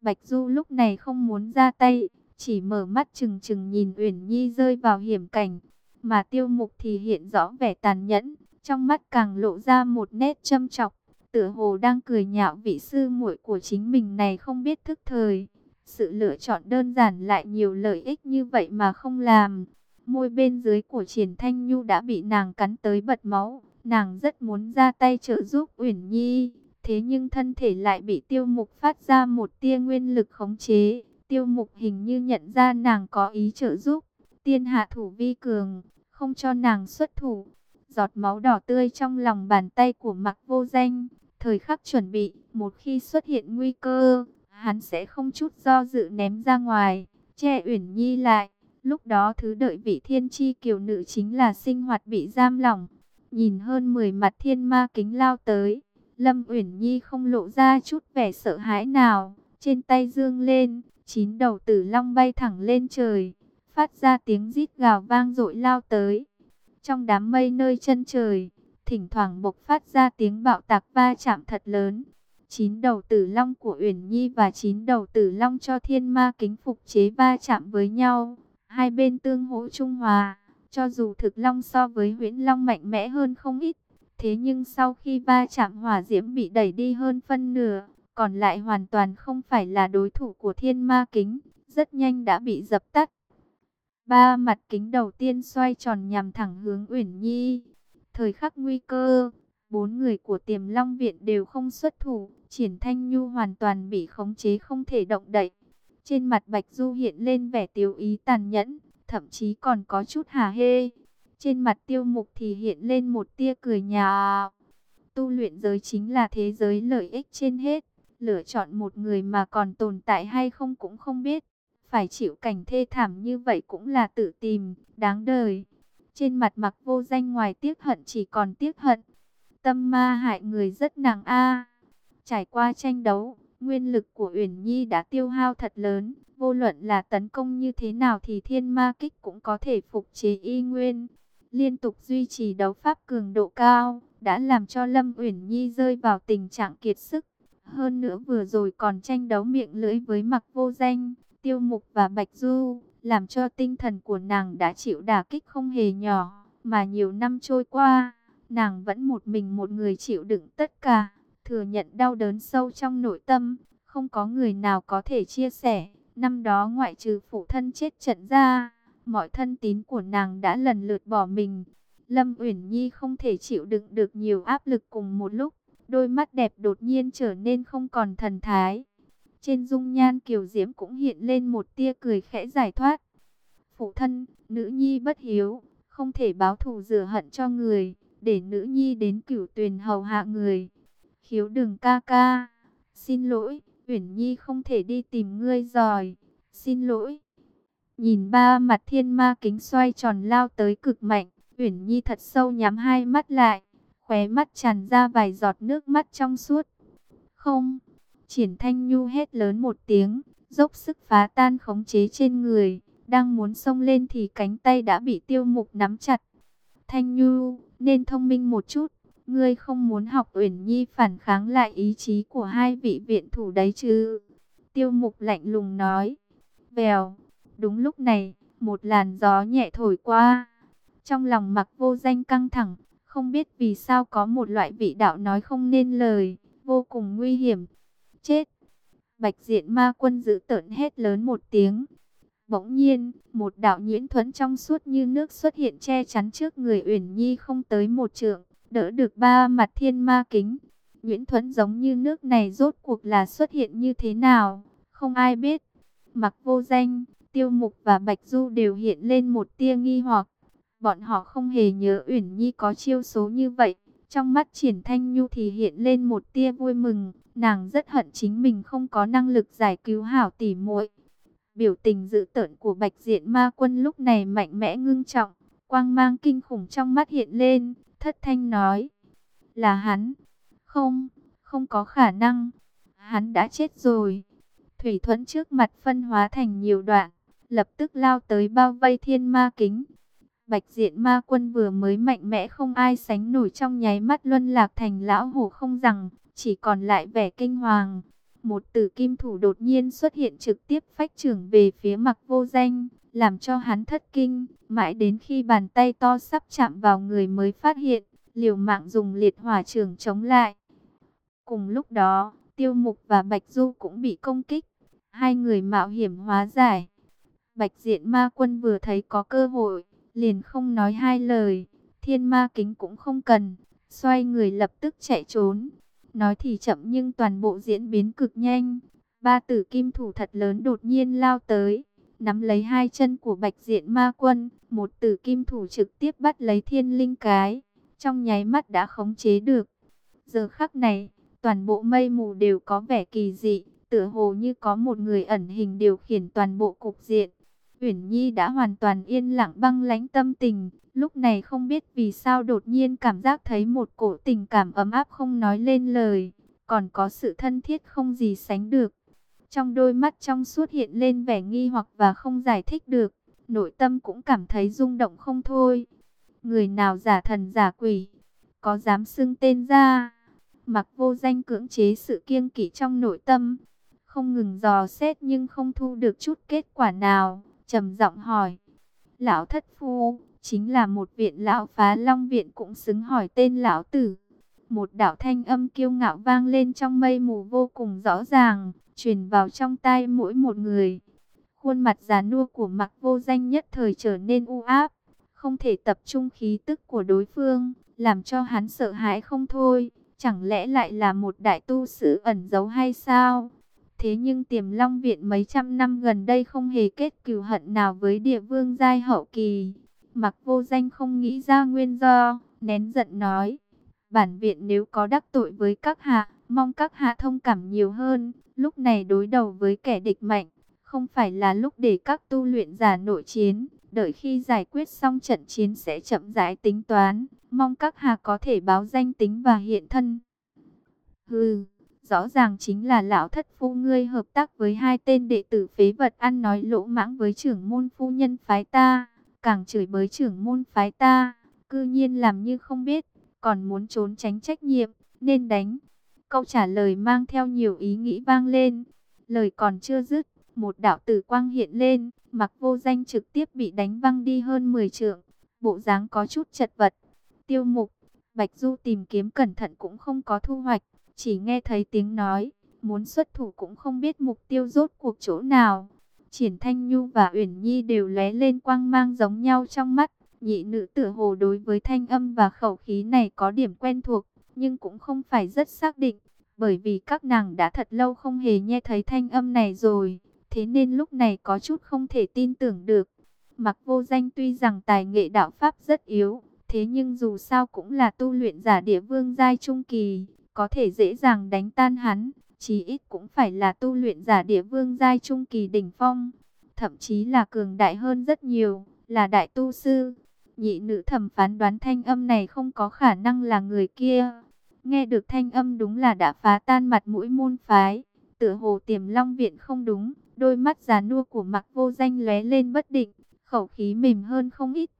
Bạch Du lúc này không muốn ra tay, chỉ mở mắt chừng chừng nhìn Uyển Nhi rơi vào hiểm cảnh, mà Tiêu Mục thì hiện rõ vẻ tàn nhẫn, trong mắt càng lộ ra một nét châm chọc, tựa hồ đang cười nhạo vị sư muội của chính mình này không biết thức thời. Sự lựa chọn đơn giản lại nhiều lợi ích như vậy mà không làm. Môi bên dưới của Triển Thanh Nhu đã bị nàng cắn tới bật máu. Nàng rất muốn ra tay trợ giúp Uyển Nhi, thế nhưng thân thể lại bị Tiêu Mục phát ra một tia nguyên lực khống chế. Tiêu Mục hình như nhận ra nàng có ý trợ giúp, tiên hạ thủ vi cường, không cho nàng xuất thủ. Giọt máu đỏ tươi trong lòng bàn tay của Mặc Vô Danh, thời khắc chuẩn bị, một khi xuất hiện nguy cơ, hắn sẽ không chút do dự ném ra ngoài, che Uyển Nhi lại. Lúc đó thứ đợi vị thiên chi kiều nữ chính là sinh hoạt bị giam lỏng. Nhìn hơn 10 mặt thiên ma kính lao tới, Lâm Uyển Nhi không lộ ra chút vẻ sợ hãi nào, trên tay dương lên, chín đầu tử long bay thẳng lên trời, phát ra tiếng rít gào vang dội lao tới. Trong đám mây nơi chân trời, thỉnh thoảng bộc phát ra tiếng bạo tạc va chạm thật lớn. Chín đầu tử long của Uyển Nhi và chín đầu tử long cho thiên ma kính phục chế va chạm với nhau. Hai bên tương hỗ trung hòa, cho dù thực long so với huyễn long mạnh mẽ hơn không ít. Thế nhưng sau khi va chạm hỏa diễm bị đẩy đi hơn phân nửa, còn lại hoàn toàn không phải là đối thủ của thiên ma kính, rất nhanh đã bị dập tắt. Ba mặt kính đầu tiên xoay tròn nhằm thẳng hướng Uyển Nhi. Thời khắc nguy cơ, bốn người của tiềm long viện đều không xuất thủ, triển thanh nhu hoàn toàn bị khống chế không thể động đậy. Trên mặt Bạch Du hiện lên vẻ tiêu ý tàn nhẫn, thậm chí còn có chút hà hê. Trên mặt tiêu mục thì hiện lên một tia cười nhà. Tu luyện giới chính là thế giới lợi ích trên hết. Lựa chọn một người mà còn tồn tại hay không cũng không biết. Phải chịu cảnh thê thảm như vậy cũng là tự tìm, đáng đời. Trên mặt mặc vô danh ngoài tiếc hận chỉ còn tiếc hận. Tâm ma hại người rất nặng a. Trải qua tranh đấu, nguyên lực của Uyển Nhi đã tiêu hao thật lớn. Vô luận là tấn công như thế nào thì thiên ma kích cũng có thể phục chế y nguyên. Liên tục duy trì đấu pháp cường độ cao, đã làm cho Lâm Uyển Nhi rơi vào tình trạng kiệt sức. Hơn nữa vừa rồi còn tranh đấu miệng lưỡi với mặc vô danh, tiêu mục và bạch du, làm cho tinh thần của nàng đã chịu đả kích không hề nhỏ. Mà nhiều năm trôi qua, nàng vẫn một mình một người chịu đựng tất cả, thừa nhận đau đớn sâu trong nội tâm, không có người nào có thể chia sẻ. Năm đó ngoại trừ phụ thân chết trận ra, mọi thân tín của nàng đã lần lượt bỏ mình. Lâm Uyển Nhi không thể chịu đựng được nhiều áp lực cùng một lúc, đôi mắt đẹp đột nhiên trở nên không còn thần thái. Trên dung nhan kiều diễm cũng hiện lên một tia cười khẽ giải thoát. Phụ thân, nữ nhi bất hiếu, không thể báo thù rửa hận cho người, để nữ nhi đến cửu tuyền hầu hạ người. Khiếu đừng ca ca, xin lỗi, Uyển Nhi không thể đi tìm ngươi rồi, xin lỗi. Nhìn ba mặt thiên ma kính xoay tròn lao tới cực mạnh, Uyển Nhi thật sâu nhắm hai mắt lại, khóe mắt tràn ra vài giọt nước mắt trong suốt. Không, triển thanh nhu hét lớn một tiếng, dốc sức phá tan khống chế trên người, đang muốn xông lên thì cánh tay đã bị tiêu mục nắm chặt. Thanh nhu, nên thông minh một chút, ngươi không muốn học Uyển Nhi phản kháng lại ý chí của hai vị viện thủ đấy chứ? Tiêu mục lạnh lùng nói. Vèo, đúng lúc này, một làn gió nhẹ thổi qua. Trong lòng mặc vô danh căng thẳng, không biết vì sao có một loại vị đạo nói không nên lời, vô cùng nguy hiểm. Chết! Bạch diện ma quân giữ tợn hét lớn một tiếng. Bỗng nhiên, một đạo nhuyễn thuẫn trong suốt như nước xuất hiện che chắn trước người Uyển Nhi không tới một trượng, đỡ được ba mặt thiên ma kính. Nhuyễn thuẫn giống như nước này rốt cuộc là xuất hiện như thế nào, không ai biết. Mặc vô danh, tiêu mục và bạch du đều hiện lên một tia nghi hoặc. Bọn họ không hề nhớ Uyển Nhi có chiêu số như vậy. Trong mắt triển thanh nhu thì hiện lên một tia vui mừng. Nàng rất hận chính mình không có năng lực giải cứu hảo tỉ muội. Biểu tình dữ tợn của bạch diện ma quân lúc này mạnh mẽ ngưng trọng. Quang mang kinh khủng trong mắt hiện lên. Thất thanh nói. Là hắn. Không, không có khả năng. Hắn đã chết rồi. Thủy thuẫn trước mặt phân hóa thành nhiều đoạn. Lập tức lao tới bao vây thiên ma kính. Bạch diện ma quân vừa mới mạnh mẽ không ai sánh nổi trong nháy mắt luân lạc thành lão hổ không rằng, chỉ còn lại vẻ kinh hoàng. Một tử kim thủ đột nhiên xuất hiện trực tiếp phách trưởng về phía mặt vô danh, làm cho hắn thất kinh, mãi đến khi bàn tay to sắp chạm vào người mới phát hiện, liều mạng dùng liệt hỏa trường chống lại. Cùng lúc đó, Tiêu Mục và Bạch Du cũng bị công kích, hai người mạo hiểm hóa giải. Bạch diện ma quân vừa thấy có cơ hội, liền không nói hai lời, thiên ma kính cũng không cần, xoay người lập tức chạy trốn. Nói thì chậm nhưng toàn bộ diễn biến cực nhanh, ba tử kim thủ thật lớn đột nhiên lao tới, nắm lấy hai chân của bạch diện ma quân, một tử kim thủ trực tiếp bắt lấy thiên linh cái, trong nháy mắt đã khống chế được. Giờ khắc này, toàn bộ mây mù đều có vẻ kỳ dị, tựa hồ như có một người ẩn hình điều khiển toàn bộ cục diện. Uyển Nhi đã hoàn toàn yên lặng băng lãnh tâm tình, lúc này không biết vì sao đột nhiên cảm giác thấy một cổ tình cảm ấm áp không nói lên lời, còn có sự thân thiết không gì sánh được. Trong đôi mắt trong suốt hiện lên vẻ nghi hoặc và không giải thích được, nội tâm cũng cảm thấy rung động không thôi. Người nào giả thần giả quỷ, có dám xưng tên ra, mặc vô danh cưỡng chế sự kiêng kỵ trong nội tâm, không ngừng dò xét nhưng không thu được chút kết quả nào trầm giọng hỏi. Lão thất phu, chính là một viện lão phá long viện cũng xứng hỏi tên lão tử. Một đạo thanh âm kiêu ngạo vang lên trong mây mù vô cùng rõ ràng, truyền vào trong tai mỗi một người. Khuôn mặt già nua của mặc vô danh nhất thời trở nên u áp, không thể tập trung khí tức của đối phương, làm cho hắn sợ hãi không thôi. Chẳng lẽ lại là một đại tu sĩ ẩn giấu hay sao? Thế nhưng tiềm long viện mấy trăm năm gần đây không hề kết cừu hận nào với địa vương giai hậu kỳ. Mặc vô danh không nghĩ ra nguyên do, nén giận nói. Bản viện nếu có đắc tội với các hạ, mong các hạ thông cảm nhiều hơn. Lúc này đối đầu với kẻ địch mạnh, không phải là lúc để các tu luyện giả nội chiến. Đợi khi giải quyết xong trận chiến sẽ chậm rãi tính toán. Mong các hạ có thể báo danh tính và hiện thân. Hừ Rõ ràng chính là lão thất phu ngươi hợp tác với hai tên đệ tử phế vật ăn nói lỗ mãng với trưởng môn phu nhân phái ta, càng chửi bới trưởng môn phái ta, cư nhiên làm như không biết, còn muốn trốn tránh trách nhiệm, nên đánh. Câu trả lời mang theo nhiều ý nghĩ vang lên, lời còn chưa dứt, một đạo tử quang hiện lên, mặc vô danh trực tiếp bị đánh văng đi hơn 10 trượng, bộ dáng có chút chật vật. Tiêu mục, Bạch Du tìm kiếm cẩn thận cũng không có thu hoạch, chỉ nghe thấy tiếng nói, muốn xuất thủ cũng không biết mục tiêu rốt cuộc chỗ nào. Triển Thanh Nhu và Uyển Nhi đều lóe lên quang mang giống nhau trong mắt. Nhị nữ tử hồ đối với thanh âm và khẩu khí này có điểm quen thuộc, nhưng cũng không phải rất xác định. Bởi vì các nàng đã thật lâu không hề nghe thấy thanh âm này rồi, thế nên lúc này có chút không thể tin tưởng được. Mặc vô danh tuy rằng tài nghệ đạo Pháp rất yếu, thế nhưng dù sao cũng là tu luyện giả địa vương giai trung kỳ, có thể dễ dàng đánh tan hắn, chí ít cũng phải là tu luyện giả địa vương giai trung kỳ đỉnh phong, thậm chí là cường đại hơn rất nhiều, là đại tu sư. Nhị nữ thẩm phán đoán thanh âm này không có khả năng là người kia. Nghe được thanh âm đúng là đã phá tan mặt mũi môn phái, tựa hồ tiềm long viện không đúng, đôi mắt già nua của mặc vô danh lóe lên bất định, khẩu khí mềm hơn không ít.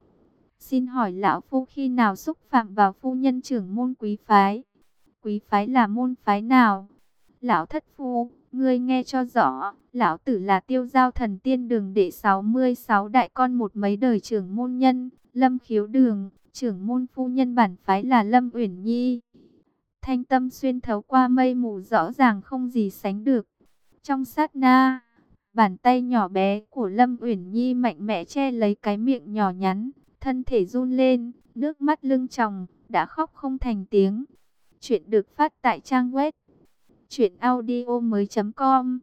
Xin hỏi lão phu khi nào xúc phạm vào phu nhân trưởng môn quý phái? Quý phái là môn phái nào? Lão thất phu, ngươi nghe cho rõ, lão tử là tiêu giao thần tiên đường đệ 66 đại con một mấy đời trưởng môn nhân, lâm khiếu đường, trưởng môn phu nhân bản phái là lâm uyển nhi. Thanh tâm xuyên thấu qua mây mù rõ ràng không gì sánh được. Trong sát na, bàn tay nhỏ bé của Lâm Uyển Nhi mạnh mẽ che lấy cái miệng nhỏ nhắn, thân thể run lên, nước mắt lưng tròng, đã khóc không thành tiếng. Chuyện được phát tại trang web truyệnaudiomoi.com.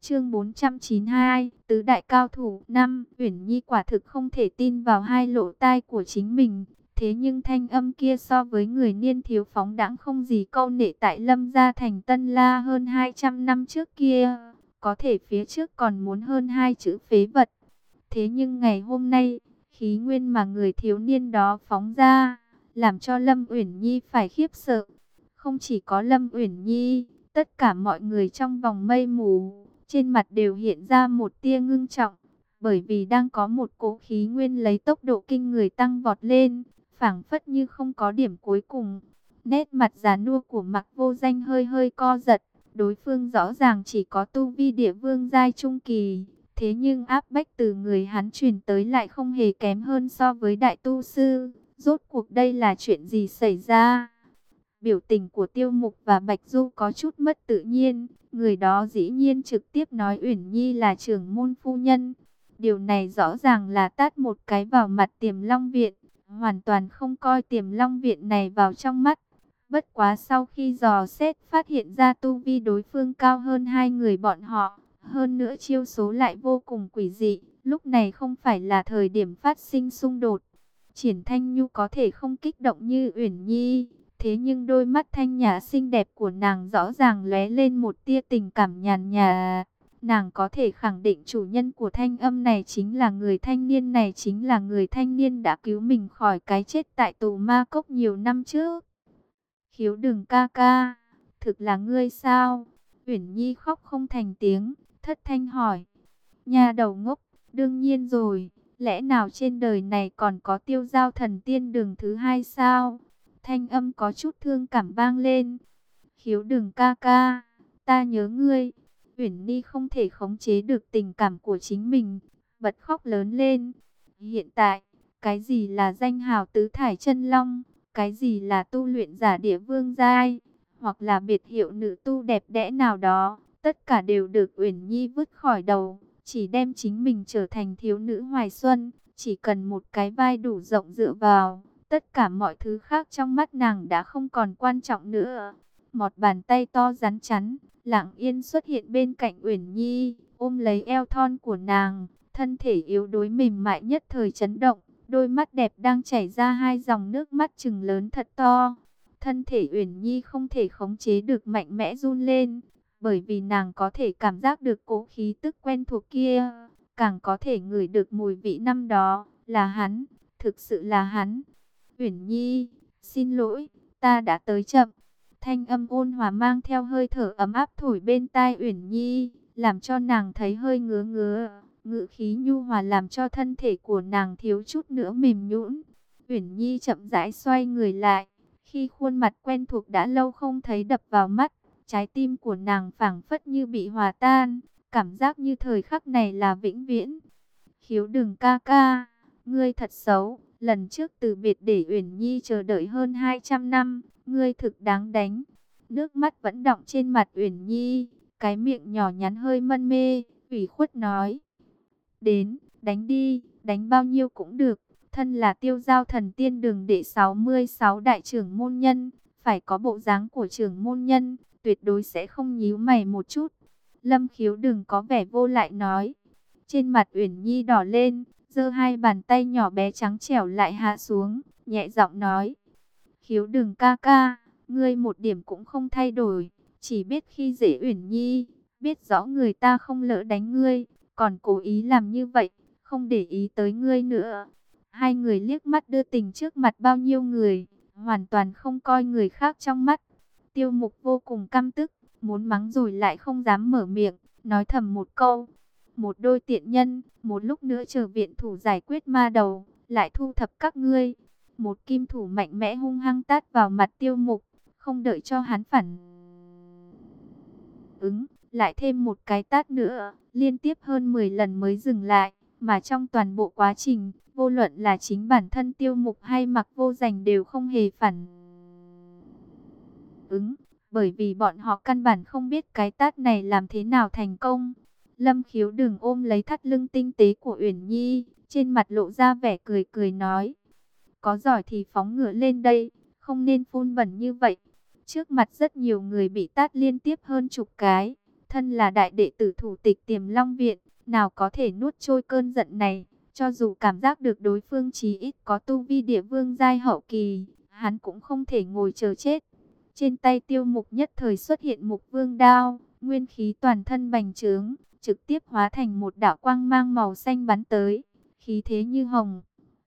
Chương 492, tứ đại cao thủ 5, Uyển Nhi quả thực không thể tin vào hai lỗ tai của chính mình, thế nhưng thanh âm kia so với người niên thiếu phóng đãng không gì câu nệ tại Lâm gia thành Tân La hơn 200 năm trước kia, có thể phía trước còn muốn hơn hai chữ phế vật. Thế nhưng ngày hôm nay, khí nguyên mà người thiếu niên đó phóng ra, làm cho Lâm Uyển Nhi phải khiếp sợ. Không chỉ có Lâm Uyển Nhi, tất cả mọi người trong vòng mây mù, trên mặt đều hiện ra một tia ngưng trọng, bởi vì đang có một cỗ khí nguyên lấy tốc độ kinh người tăng vọt lên, phảng phất như không có điểm cuối cùng. Nét mặt già nua của Mặc Vô Danh hơi hơi co giật, đối phương rõ ràng chỉ có tu vi địa vương giai trung kỳ, thế nhưng áp bách từ người hắn truyền tới lại không hề kém hơn so với đại tu sư. Rốt cuộc đây là chuyện gì xảy ra? Biểu tình của Tiêu Mục và Bạch Du có chút mất tự nhiên, người đó dĩ nhiên trực tiếp nói Uyển Nhi là trưởng môn phu nhân. Điều này rõ ràng là tát một cái vào mặt Tiềm Long viện, hoàn toàn không coi Tiềm Long viện này vào trong mắt. Bất quá sau khi dò xét phát hiện ra tu vi đối phương cao hơn hai người bọn họ, hơn nữa chiêu số lại vô cùng quỷ dị, lúc này không phải là thời điểm phát sinh xung đột. Triển Thanh Nhu có thể không kích động như Uyển Nhi, thế nhưng đôi mắt thanh nhã xinh đẹp của nàng rõ ràng lóe lên một tia tình cảm nhàn nhạt. Nàng có thể khẳng định chủ nhân của thanh âm này chính là người thanh niên này chính là người thanh niên đã cứu mình khỏi cái chết tại tù ma cốc nhiều năm trước. Khiếu đừng ca ca, thực là ngươi sao? Uyển Nhi khóc không thành tiếng, thất thanh hỏi. Nhà đầu ngốc, đương nhiên rồi, lẽ nào trên đời này còn có tiêu giao thần tiên đường thứ hai sao? Thanh âm có chút thương cảm vang lên. Khiếu đừng ca ca, ta nhớ ngươi. Uyển Nhi không thể khống chế được tình cảm của chính mình, bật khóc lớn lên. Hiện tại, cái gì là danh hào tứ thải chân long? Cái gì là tu luyện giả địa vương giai, hoặc là biệt hiệu nữ tu đẹp đẽ nào đó, tất cả đều được Uyển Nhi vứt khỏi đầu, chỉ đem chính mình trở thành thiếu nữ hoài xuân, chỉ cần một cái vai đủ rộng dựa vào, tất cả mọi thứ khác trong mắt nàng đã không còn quan trọng nữa. Một bàn tay to rắn chắn, lặng yên xuất hiện bên cạnh Uyển Nhi, ôm lấy eo thon của nàng, thân thể yếu đuối mềm mại nhất thời chấn động, Đôi mắt đẹp đang chảy ra hai dòng nước mắt trừng lớn thật to. Thân thể Uyển Nhi không thể khống chế được mạnh mẽ run lên, bởi vì nàng có thể cảm giác được cố khí tức quen thuộc kia, càng có thể ngửi được mùi vị năm đó, là hắn, thực sự là hắn. Uyển Nhi, xin lỗi, ta đã tới chậm. Thanh âm ôn hòa mang theo hơi thở ấm áp thổi bên tai Uyển Nhi, làm cho nàng thấy hơi ngứa ngứa. Ngự khí nhu hòa làm cho thân thể của nàng thiếu chút nữa mềm nhũn. Uyển Nhi chậm rãi xoay người lại, khi khuôn mặt quen thuộc đã lâu không thấy đập vào mắt, trái tim của nàng phảng phất như bị hòa tan, cảm giác như thời khắc này là vĩnh viễn. Khiếu đừng ca ca, ngươi thật xấu, lần trước từ biệt để Uyển Nhi chờ đợi hơn 200 năm, ngươi thực đáng đánh. Nước mắt vẫn đọng trên mặt Uyển Nhi, cái miệng nhỏ nhắn hơi mân mê, ủy khuất nói. Đến, đánh đi, đánh bao nhiêu cũng được. Thân là tiêu giao thần tiên đường đệ 66 đại trưởng môn nhân, phải có bộ dáng của trưởng môn nhân, tuyệt đối sẽ không nhíu mày một chút. Lâm khiếu đừng có vẻ vô lại nói. Trên mặt Uyển Nhi đỏ lên, giơ hai bàn tay nhỏ bé trắng trẻo lại hạ xuống, nhẹ giọng nói. Khiếu đừng ca ca, ngươi một điểm cũng không thay đổi, chỉ biết khi dễ Uyển Nhi, biết rõ người ta không lỡ đánh ngươi, còn cố ý làm như vậy, không để ý tới ngươi nữa. Hai người liếc mắt đưa tình trước mặt bao nhiêu người, hoàn toàn không coi người khác trong mắt. Tiêu mục vô cùng căm tức, muốn mắng rồi lại không dám mở miệng, nói thầm một câu. Một đôi tiện nhân, một lúc nữa chờ viện thủ giải quyết ma đầu, lại thu thập các ngươi. Một kim thủ mạnh mẽ hung hăng tát vào mặt tiêu mục, không đợi cho hắn phản ứng, lại thêm một cái tát nữa, liên tiếp hơn 10 lần mới dừng lại, mà trong toàn bộ quá trình, vô luận là chính bản thân tiêu mục hay mặc vô dành đều không hề phản ứng, bởi vì bọn họ căn bản không biết cái tát này làm thế nào thành công. Lâm khiếu đừng ôm lấy thắt lưng tinh tế của Uyển Nhi, trên mặt lộ ra vẻ cười cười nói. Có giỏi thì phóng ngựa lên đây, không nên phun bẩn như vậy. Trước mặt rất nhiều người bị tát liên tiếp hơn chục cái. Thân là đại đệ tử thủ tịch tiềm long viện, nào có thể nuốt trôi cơn giận này. Cho dù cảm giác được đối phương chí ít có tu vi địa vương giai hậu kỳ, hắn cũng không thể ngồi chờ chết. Trên tay tiêu mục nhất thời xuất hiện mục vương đao, nguyên khí toàn thân bành trướng, trực tiếp hóa thành một đạo quang mang màu xanh bắn tới, khí thế như hồng.